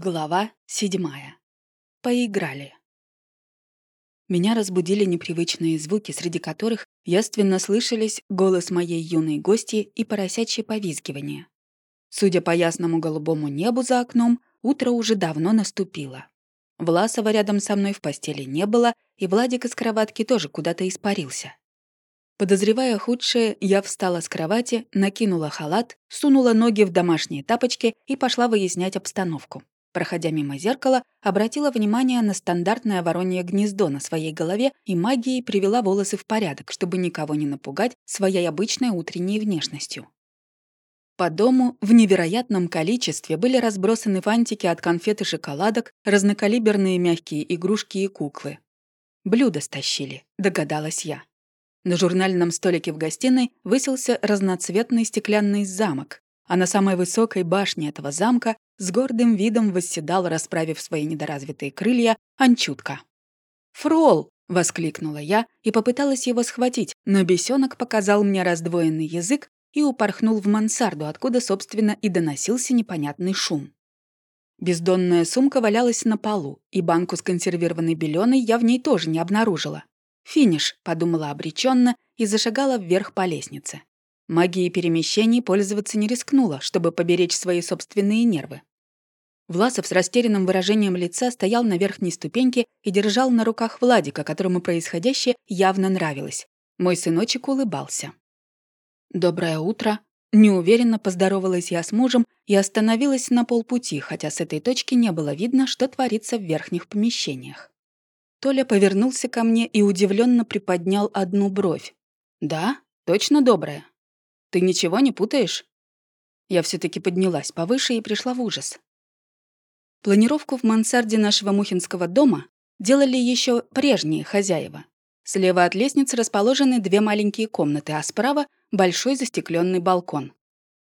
Глава седьмая. Поиграли. Меня разбудили непривычные звуки, среди которых яственно слышались голос моей юной гости и поросячье повизгивание. Судя по ясному голубому небу за окном, утро уже давно наступило. Власова рядом со мной в постели не было, и Владик из кроватки тоже куда-то испарился. Подозревая худшее, я встала с кровати, накинула халат, сунула ноги в домашние тапочки и пошла выяснять обстановку. Проходя мимо зеркала, обратила внимание на стандартное воронье гнездо на своей голове и магией привела волосы в порядок, чтобы никого не напугать своей обычной утренней внешностью. По дому в невероятном количестве были разбросаны фантики от конфет и шоколадок, разнокалиберные мягкие игрушки и куклы. Блюдо стащили, догадалась я. На журнальном столике в гостиной высился разноцветный стеклянный замок, а на самой высокой башне этого замка с гордым видом восседал, расправив свои недоразвитые крылья, Анчутка. «Фрол!» — воскликнула я и попыталась его схватить, но бесенок показал мне раздвоенный язык и упорхнул в мансарду, откуда, собственно, и доносился непонятный шум. Бездонная сумка валялась на полу, и банку с консервированной беленой я в ней тоже не обнаружила. «Финиш», — подумала обреченно и зашагала вверх по лестнице. Магией перемещений пользоваться не рискнула, чтобы поберечь свои собственные нервы. Власов с растерянным выражением лица стоял на верхней ступеньке и держал на руках Владика, которому происходящее явно нравилось. Мой сыночек улыбался. «Доброе утро», Неуверенно поздоровалась я с мужем и остановилась на полпути, хотя с этой точки не было видно, что творится в верхних помещениях. Толя повернулся ко мне и удивленно приподнял одну бровь. «Да? Точно добрая? Ты ничего не путаешь?» Я все таки поднялась повыше и пришла в ужас. Планировку в мансарде нашего Мухинского дома делали еще прежние хозяева. Слева от лестницы расположены две маленькие комнаты, а справа — большой застекленный балкон.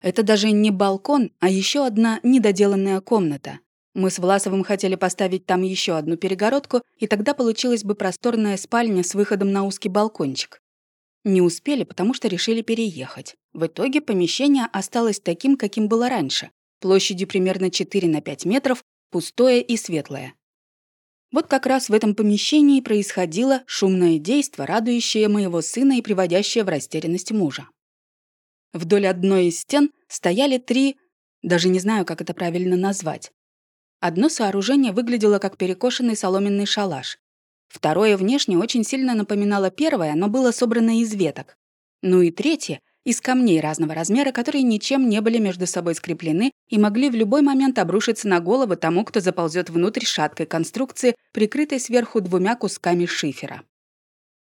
Это даже не балкон, а еще одна недоделанная комната. Мы с Власовым хотели поставить там еще одну перегородку, и тогда получилась бы просторная спальня с выходом на узкий балкончик. Не успели, потому что решили переехать. В итоге помещение осталось таким, каким было раньше, площадью примерно 4 на 5 метров, пустое и светлое. Вот как раз в этом помещении происходило шумное действо, радующее моего сына и приводящее в растерянность мужа. Вдоль одной из стен стояли три, даже не знаю, как это правильно назвать. Одно сооружение выглядело как перекошенный соломенный шалаш. Второе внешне очень сильно напоминало первое, но было собрано из веток. Ну и третье из камней разного размера, которые ничем не были между собой скреплены и могли в любой момент обрушиться на голову тому, кто заползет внутрь шаткой конструкции, прикрытой сверху двумя кусками шифера.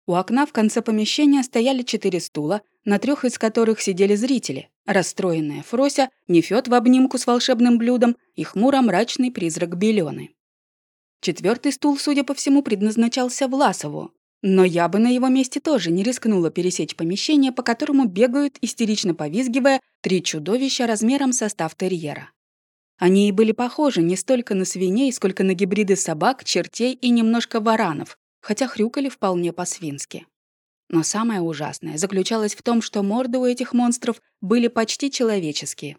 У окна в конце помещения стояли четыре стула, на трех из которых сидели зрители. Расстроенная Фрося, Нефёд в обнимку с волшебным блюдом и хмуро-мрачный призрак Белёны. Четвертый стул, судя по всему, предназначался Власову, но я бы на его месте тоже не рискнула пересечь помещение, по которому бегают, истерично повизгивая, три чудовища размером со став терьера. Они и были похожи не столько на свиней, сколько на гибриды собак, чертей и немножко варанов, хотя хрюкали вполне по-свински. Но самое ужасное заключалось в том, что морды у этих монстров были почти человеческие.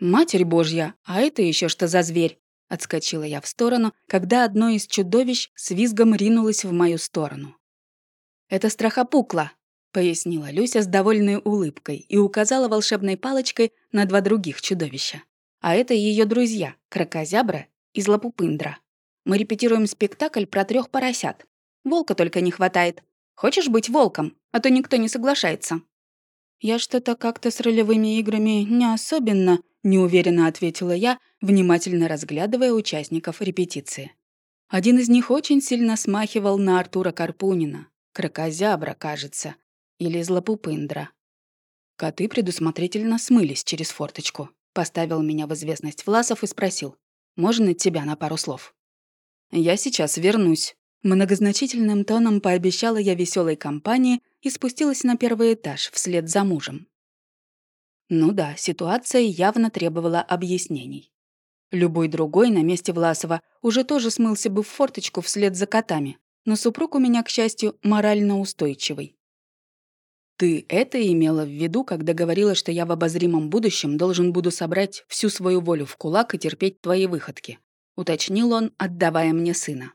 «Матерь Божья, а это еще что за зверь?» Отскочила я в сторону, когда одно из чудовищ с визгом ринулось в мою сторону. «Это страхопукла», — пояснила Люся с довольной улыбкой и указала волшебной палочкой на два других чудовища. «А это ее друзья — крокозябра и злопупындра. Мы репетируем спектакль про трех поросят. Волка только не хватает. Хочешь быть волком? А то никто не соглашается». «Я что-то как-то с ролевыми играми не особенно», — неуверенно ответила я, внимательно разглядывая участников репетиции. Один из них очень сильно смахивал на Артура Карпунина, крокозябра, кажется, или злопупындра. Коты предусмотрительно смылись через форточку. Поставил меня в известность Власов и спросил, «Можно тебя на пару слов?» «Я сейчас вернусь». Многозначительным тоном пообещала я веселой компании и спустилась на первый этаж вслед за мужем. Ну да, ситуация явно требовала объяснений. Любой другой на месте Власова уже тоже смылся бы в форточку вслед за котами, но супруг у меня, к счастью, морально устойчивый. Ты это имела в виду, когда говорила, что я в обозримом будущем должен буду собрать всю свою волю в кулак и терпеть твои выходки, уточнил он, отдавая мне сына.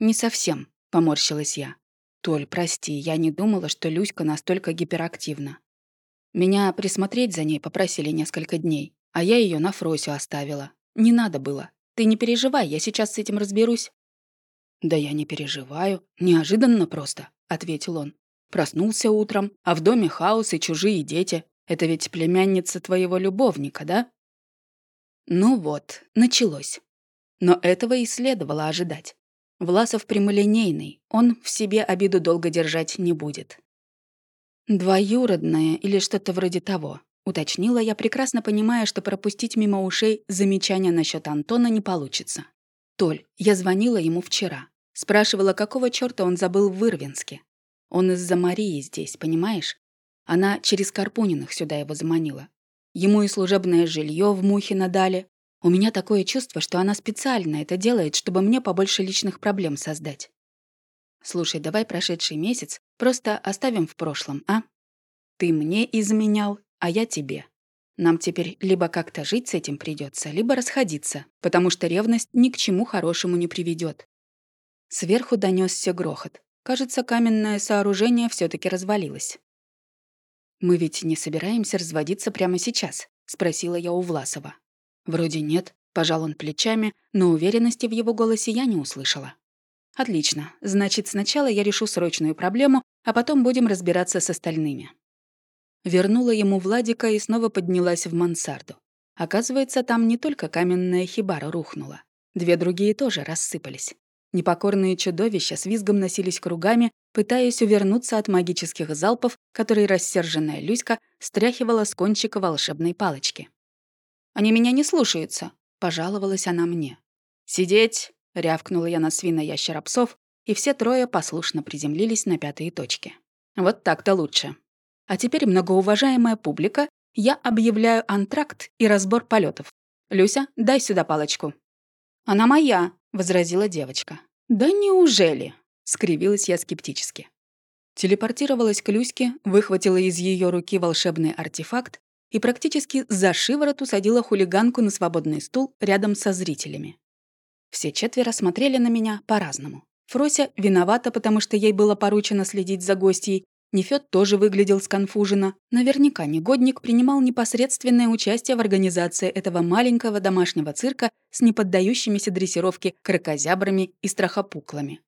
«Не совсем», — поморщилась я. «Толь, прости, я не думала, что Люська настолько гиперактивна. Меня присмотреть за ней попросили несколько дней, а я ее на Фросю оставила. Не надо было. Ты не переживай, я сейчас с этим разберусь». «Да я не переживаю. Неожиданно просто», — ответил он. «Проснулся утром, а в доме хаос и чужие дети. Это ведь племянница твоего любовника, да?» Ну вот, началось. Но этого и следовало ожидать. Власов прямолинейный, он в себе обиду долго держать не будет. «Двоюродная или что-то вроде того», — уточнила я, прекрасно понимая, что пропустить мимо ушей замечания насчет Антона не получится. «Толь, я звонила ему вчера. Спрашивала, какого чёрта он забыл в Ирвинске. Он из-за Марии здесь, понимаешь? Она через Карпуниных сюда его заманила. Ему и служебное жилье в Мухино дали. У меня такое чувство, что она специально это делает, чтобы мне побольше личных проблем создать. Слушай, давай прошедший месяц просто оставим в прошлом, а? Ты мне изменял, а я тебе. Нам теперь либо как-то жить с этим придется, либо расходиться, потому что ревность ни к чему хорошему не приведет. Сверху донесся грохот. Кажется, каменное сооружение все таки развалилось. «Мы ведь не собираемся разводиться прямо сейчас?» — спросила я у Власова. «Вроде нет», — пожал он плечами, но уверенности в его голосе я не услышала. «Отлично. Значит, сначала я решу срочную проблему, а потом будем разбираться с остальными». Вернула ему Владика и снова поднялась в мансарду. Оказывается, там не только каменная хибара рухнула. Две другие тоже рассыпались. Непокорные чудовища с визгом носились кругами, пытаясь увернуться от магических залпов, которые рассерженная Люська стряхивала с кончика волшебной палочки. «Они меня не слушаются», — пожаловалась она мне. «Сидеть!» — рявкнула я на свина-ящера псов, и все трое послушно приземлились на пятые точки. Вот так-то лучше. А теперь, многоуважаемая публика, я объявляю антракт и разбор полетов. Люся, дай сюда палочку. «Она моя», — возразила девочка. «Да неужели?» — скривилась я скептически. Телепортировалась к Люське, выхватила из ее руки волшебный артефакт и практически за шиворот усадила хулиганку на свободный стул рядом со зрителями. Все четверо смотрели на меня по-разному. Фрося виновата, потому что ей было поручено следить за гостьей, Нефёд тоже выглядел сконфуженно. Наверняка негодник принимал непосредственное участие в организации этого маленького домашнего цирка с неподдающимися дрессировке крокозябрами и страхопуклами.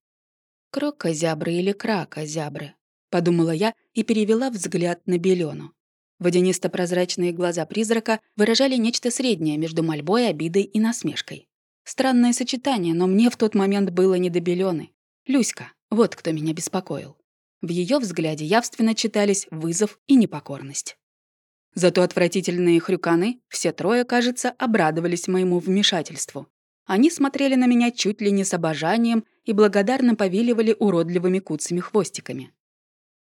«Крокозябры или кракозябры?» — подумала я и перевела взгляд на Белену. Водянисто-прозрачные глаза призрака выражали нечто среднее между мольбой, обидой и насмешкой. Странное сочетание, но мне в тот момент было не до Белены. Люська, вот кто меня беспокоил. В ее взгляде явственно читались вызов и непокорность. Зато отвратительные хрюканы, все трое, кажется, обрадовались моему вмешательству. Они смотрели на меня чуть ли не с обожанием и благодарно повиливали уродливыми куцами-хвостиками.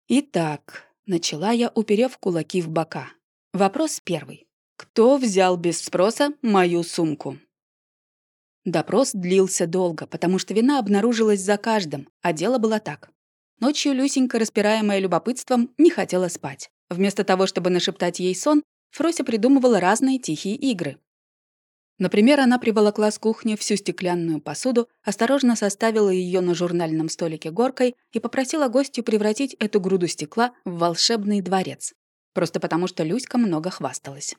«Итак», — начала я, уперев кулаки в бока. Вопрос первый. Кто взял без спроса мою сумку? Допрос длился долго, потому что вина обнаружилась за каждым, а дело было так. Ночью Люсенька, распираемая любопытством, не хотела спать. Вместо того, чтобы нашептать ей сон, Фрося придумывала разные тихие игры. Например, она приволокла с кухни всю стеклянную посуду, осторожно составила ее на журнальном столике горкой и попросила гостью превратить эту груду стекла в волшебный дворец. Просто потому, что Люська много хвасталась.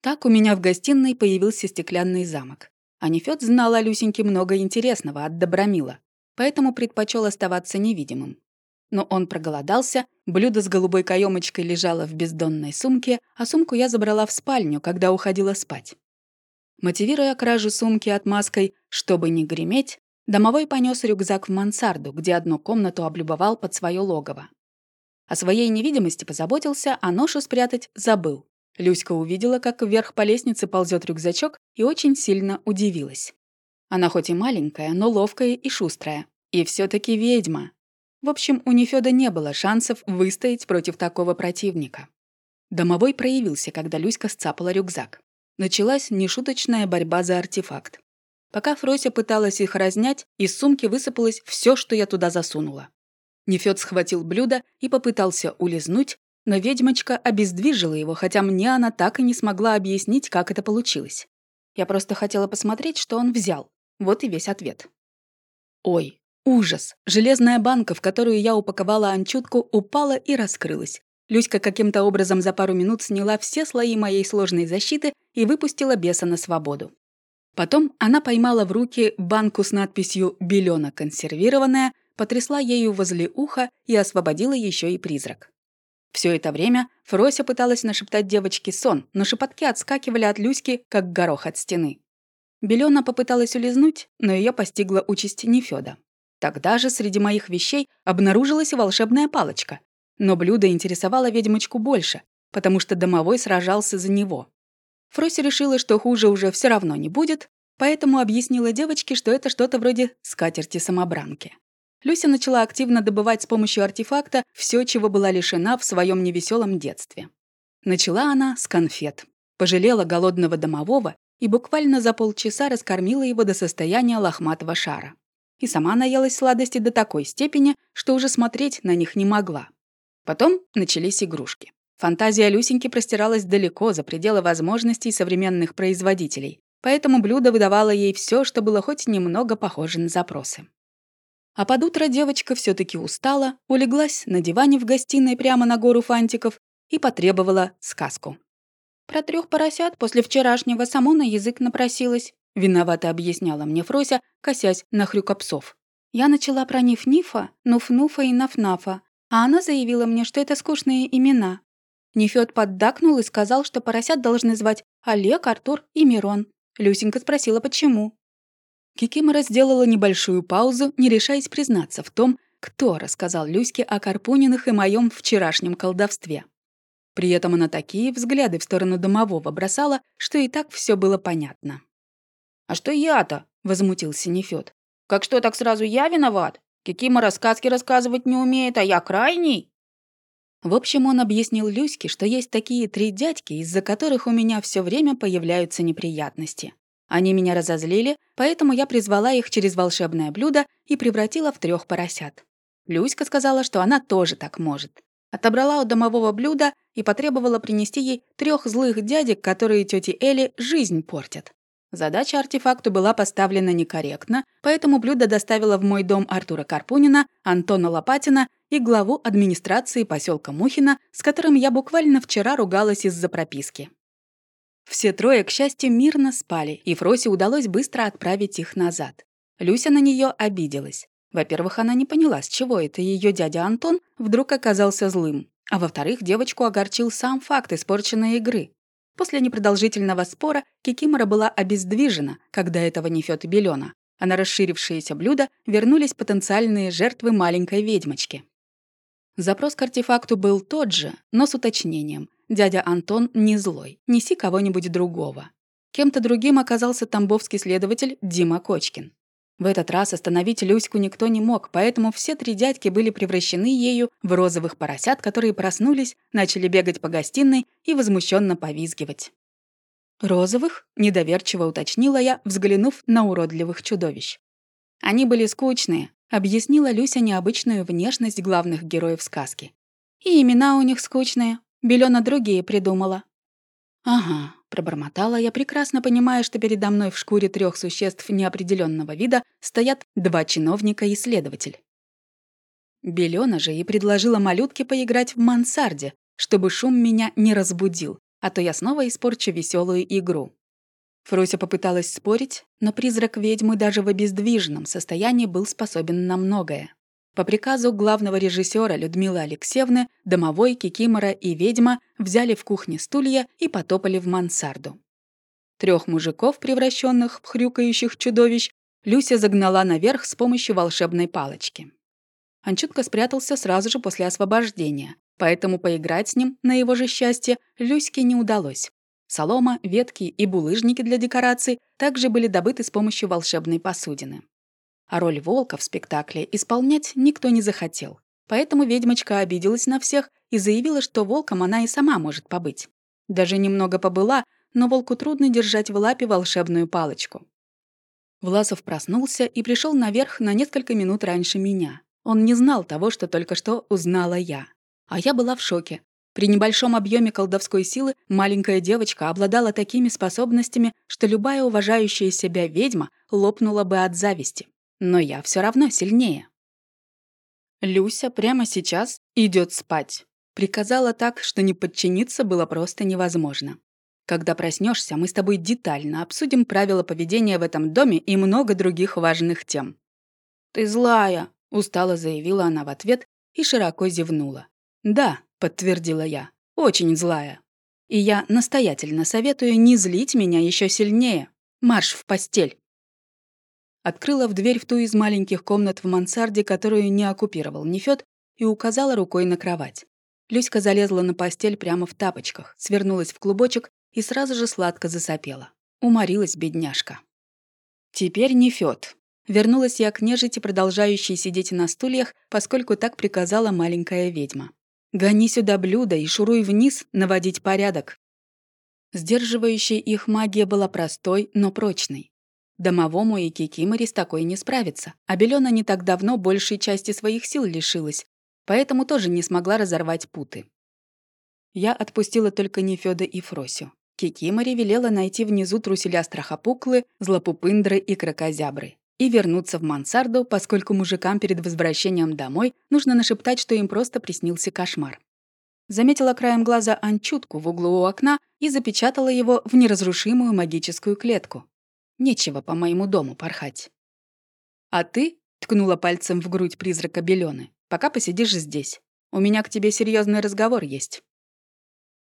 Так у меня в гостиной появился стеклянный замок. А Нефёд знала о Люсеньке много интересного от Добромила поэтому предпочел оставаться невидимым. Но он проголодался, блюдо с голубой каемочкой лежало в бездонной сумке, а сумку я забрала в спальню, когда уходила спать. Мотивируя кражу сумки отмазкой «чтобы не греметь», домовой понес рюкзак в мансарду, где одну комнату облюбовал под свое логово. О своей невидимости позаботился, а ношу спрятать забыл. Люська увидела, как вверх по лестнице ползет рюкзачок, и очень сильно удивилась. Она хоть и маленькая, но ловкая и шустрая. И все таки ведьма. В общем, у Нефёда не было шансов выстоять против такого противника. Домовой проявился, когда Люська сцапала рюкзак. Началась нешуточная борьба за артефакт. Пока Фрося пыталась их разнять, из сумки высыпалось все, что я туда засунула. Нефёд схватил блюдо и попытался улизнуть, но ведьмочка обездвижила его, хотя мне она так и не смогла объяснить, как это получилось. Я просто хотела посмотреть, что он взял. Вот и весь ответ. Ой, ужас! Железная банка, в которую я упаковала анчутку, упала и раскрылась. Люська каким-то образом за пару минут сняла все слои моей сложной защиты и выпустила беса на свободу. Потом она поймала в руки банку с надписью «Белена консервированная», потрясла ею возле уха и освободила еще и призрак. Все это время Фрося пыталась нашептать девочке сон, но шепотки отскакивали от Люськи, как горох от стены. Белена попыталась улизнуть, но ее постигла участь Нефёда. Тогда же среди моих вещей обнаружилась волшебная палочка. Но блюдо интересовало ведьмочку больше, потому что домовой сражался за него. Фрося решила, что хуже уже все равно не будет, поэтому объяснила девочке, что это что-то вроде скатерти-самобранки. Люся начала активно добывать с помощью артефакта все, чего была лишена в своем невеселом детстве. Начала она с конфет. Пожалела голодного домового и буквально за полчаса раскормила его до состояния лохматого шара. И сама наелась сладости до такой степени, что уже смотреть на них не могла. Потом начались игрушки. Фантазия Люсеньки простиралась далеко за пределы возможностей современных производителей, поэтому блюдо выдавало ей все, что было хоть немного похоже на запросы. А под утро девочка все таки устала, улеглась на диване в гостиной прямо на гору фантиков и потребовала сказку. «Про трех поросят после вчерашнего само на язык напросилась», виновато объясняла мне Фрося, косясь на хрюкопсов. Я начала про Ниф-Нифа, Нуф-Нуфа и Наф-Нафа, а она заявила мне, что это скучные имена. Нефёд поддакнул и сказал, что поросят должны звать Олег, Артур и Мирон. Люсенька спросила, почему. Кикимора сделала небольшую паузу, не решаясь признаться в том, кто рассказал Люське о Карпуниных и моем вчерашнем колдовстве. При этом она такие взгляды в сторону домового бросала, что и так все было понятно. «А что я-то?» — возмутился Нефёд. «Как что, так сразу я виноват? Кикимора сказки рассказывать не умеет, а я крайний?» В общем, он объяснил Люське, что есть такие три дядьки, из-за которых у меня все время появляются неприятности. Они меня разозлили, поэтому я призвала их через волшебное блюдо и превратила в трех поросят. Люська сказала, что она тоже так может. Отобрала у домового блюда и потребовала принести ей трех злых дядек, которые тете Эли жизнь портят. Задача артефакту была поставлена некорректно, поэтому блюдо доставила в мой дом Артура Карпунина, Антона Лопатина и главу администрации поселка Мухина, с которым я буквально вчера ругалась из-за прописки. Все трое, к счастью, мирно спали, и Фросе удалось быстро отправить их назад. Люся на нее обиделась. Во-первых, она не поняла, с чего это ее дядя Антон вдруг оказался злым. А во-вторых, девочку огорчил сам факт испорченной игры. После непродолжительного спора Кикимора была обездвижена, когда этого не Фёд и Белёна, а на расширившееся блюдо вернулись потенциальные жертвы маленькой ведьмочки. Запрос к артефакту был тот же, но с уточнением. Дядя Антон не злой, неси кого-нибудь другого. Кем-то другим оказался тамбовский следователь Дима Кочкин. В этот раз остановить Люську никто не мог, поэтому все три дядьки были превращены ею в розовых поросят, которые проснулись, начали бегать по гостиной и возмущенно повизгивать. «Розовых?» — недоверчиво уточнила я, взглянув на уродливых чудовищ. Они были скучные, объяснила Люся необычную внешность главных героев сказки. И имена у них скучные, Белена другие придумала». «Ага», — пробормотала я, прекрасно понимая, что передо мной в шкуре трех существ неопределенного вида стоят два чиновника и следователь. Белена же и предложила малютке поиграть в мансарде, чтобы шум меня не разбудил, а то я снова испорчу веселую игру. Фрося попыталась спорить, но призрак ведьмы даже в обездвиженном состоянии был способен на многое. По приказу главного режиссера Людмилы Алексеевны домовой, кикимора и ведьма взяли в кухне стулья и потопали в мансарду. Трех мужиков, превращенных в хрюкающих чудовищ, Люся загнала наверх с помощью волшебной палочки. Анчутка спрятался сразу же после освобождения, поэтому поиграть с ним, на его же счастье, Люське не удалось. Солома, ветки и булыжники для декораций также были добыты с помощью волшебной посудины а роль волка в спектакле исполнять никто не захотел. Поэтому ведьмочка обиделась на всех и заявила, что волком она и сама может побыть. Даже немного побыла, но волку трудно держать в лапе волшебную палочку. Власов проснулся и пришел наверх на несколько минут раньше меня. Он не знал того, что только что узнала я. А я была в шоке. При небольшом объеме колдовской силы маленькая девочка обладала такими способностями, что любая уважающая себя ведьма лопнула бы от зависти. Но я все равно сильнее. Люся прямо сейчас идет спать. Приказала так, что не подчиниться было просто невозможно. Когда проснешься, мы с тобой детально обсудим правила поведения в этом доме и много других важных тем. «Ты злая», — устало заявила она в ответ и широко зевнула. «Да», — подтвердила я, — «очень злая. И я настоятельно советую не злить меня еще сильнее. Марш в постель». Открыла в дверь в ту из маленьких комнат в мансарде, которую не оккупировал Нефёд, и указала рукой на кровать. Люська залезла на постель прямо в тапочках, свернулась в клубочек и сразу же сладко засопела. Уморилась бедняжка. Теперь Нефёд. Вернулась я к нежити, продолжающей сидеть на стульях, поскольку так приказала маленькая ведьма. «Гони сюда блюдо и шуруй вниз наводить порядок». Сдерживающая их магия была простой, но прочной. Домовому и Кикимори с такой не справиться, а Белена не так давно большей части своих сил лишилась, поэтому тоже не смогла разорвать путы. Я отпустила только Нефёда и Фросю. Кикимори велела найти внизу труселя страхопуклы, злопупындры и крокозябры и вернуться в мансарду, поскольку мужикам перед возвращением домой нужно нашептать, что им просто приснился кошмар. Заметила краем глаза анчутку в углу у окна и запечатала его в неразрушимую магическую клетку. Нечего по моему дому порхать. «А ты?» — ткнула пальцем в грудь призрака Белёны. «Пока посидишь здесь. У меня к тебе серьезный разговор есть».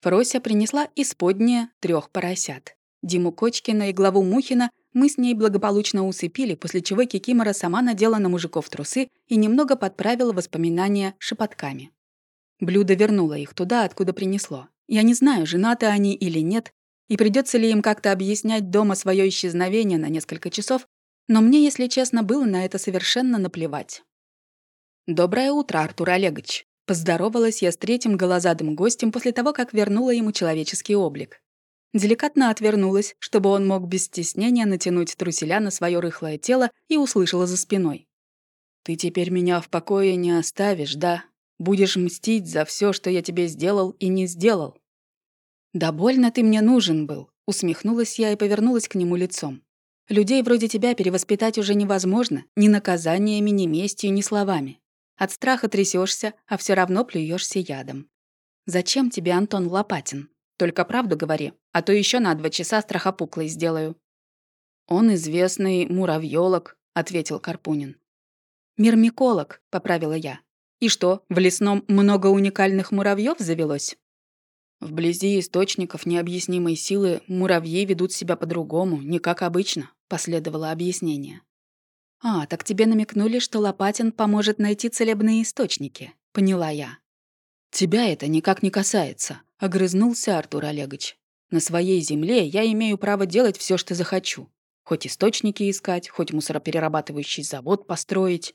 Фрося принесла исподнее трех поросят. Диму Кочкина и главу Мухина мы с ней благополучно усыпили, после чего Кикимора сама надела на мужиков трусы и немного подправила воспоминания шепотками. Блюдо вернуло их туда, откуда принесло. Я не знаю, женаты они или нет, и придется ли им как-то объяснять дома свое исчезновение на несколько часов, но мне, если честно, было на это совершенно наплевать. «Доброе утро, Артур Олегович!» Поздоровалась я с третьим голозадым гостем после того, как вернула ему человеческий облик. Деликатно отвернулась, чтобы он мог без стеснения натянуть труселя на свое рыхлое тело и услышала за спиной. «Ты теперь меня в покое не оставишь, да? Будешь мстить за все, что я тебе сделал и не сделал?» «Да больно ты мне нужен был», — усмехнулась я и повернулась к нему лицом. «Людей вроде тебя перевоспитать уже невозможно ни наказаниями, ни местью, ни словами. От страха трясешься, а все равно плюешься ядом. Зачем тебе Антон Лопатин? Только правду говори, а то еще на два часа страхопуклой сделаю». «Он известный муравьёлог», — ответил Карпунин. «Мирмиколог», — поправила я. «И что, в лесном много уникальных муравьев завелось?» Вблизи источников необъяснимой силы муравьи ведут себя по-другому, не как обычно, последовало объяснение. А, так тебе намекнули, что Лопатин поможет найти целебные источники, поняла я. Тебя это никак не касается, огрызнулся Артур Олегович. На своей земле я имею право делать все, что захочу. Хоть источники искать, хоть мусороперерабатывающий завод построить.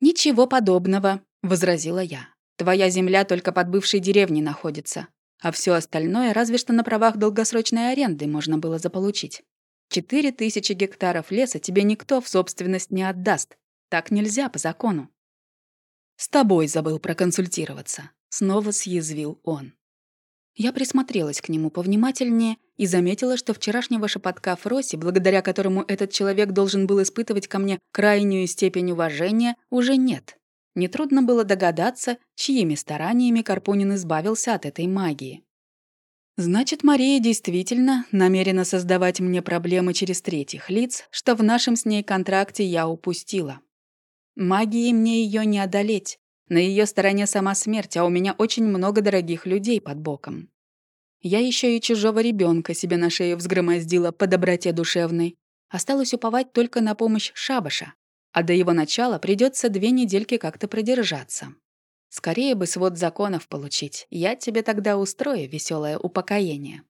«Ничего подобного», — возразила я. «Твоя земля только под бывшей деревней находится. А все остальное разве что на правах долгосрочной аренды можно было заполучить. Четыре тысячи гектаров леса тебе никто в собственность не отдаст. Так нельзя по закону. «С тобой забыл проконсультироваться», — снова съязвил он. Я присмотрелась к нему повнимательнее и заметила, что вчерашнего шепотка Фроси, благодаря которому этот человек должен был испытывать ко мне крайнюю степень уважения, уже нет. Нетрудно было догадаться, чьими стараниями Карпунин избавился от этой магии. Значит, Мария действительно намерена создавать мне проблемы через третьих лиц, что в нашем с ней контракте я упустила. Магией мне ее не одолеть. На ее стороне сама смерть, а у меня очень много дорогих людей под боком. Я еще и чужого ребенка себе на шею взгромоздила по доброте душевной. Осталось уповать только на помощь Шабаша, а до его начала придется две недельки как-то продержаться. Скорее бы свод законов получить, я тебе тогда устрою веселое упокоение.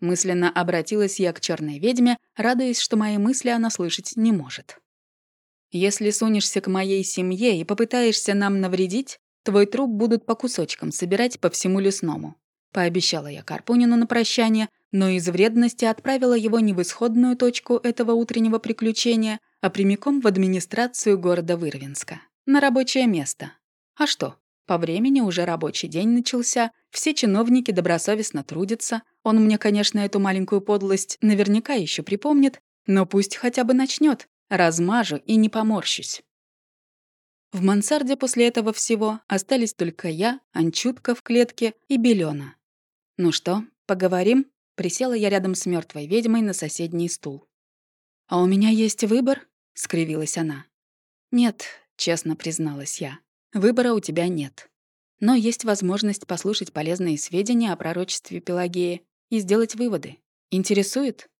Мысленно обратилась я к черной ведьме, радуясь, что мои мысли она слышать не может. Если сунешься к моей семье и попытаешься нам навредить, твой труп будут по кусочкам собирать по всему лесному. Пообещала я Карпунину на прощание, но из вредности отправила его не в исходную точку этого утреннего приключения, а прямиком в администрацию города Вырвинска. На рабочее место. А что? По времени уже рабочий день начался, все чиновники добросовестно трудятся. Он мне, конечно, эту маленькую подлость наверняка еще припомнит, но пусть хотя бы начнет, размажу и не поморщусь. В мансарде после этого всего остались только я, Анчутка в клетке и Белена. «Ну что, поговорим?» Присела я рядом с мертвой ведьмой на соседний стул. «А у меня есть выбор?» — скривилась она. «Нет», — честно призналась я. «Выбора у тебя нет. Но есть возможность послушать полезные сведения о пророчестве Пелагеи и сделать выводы. Интересует?»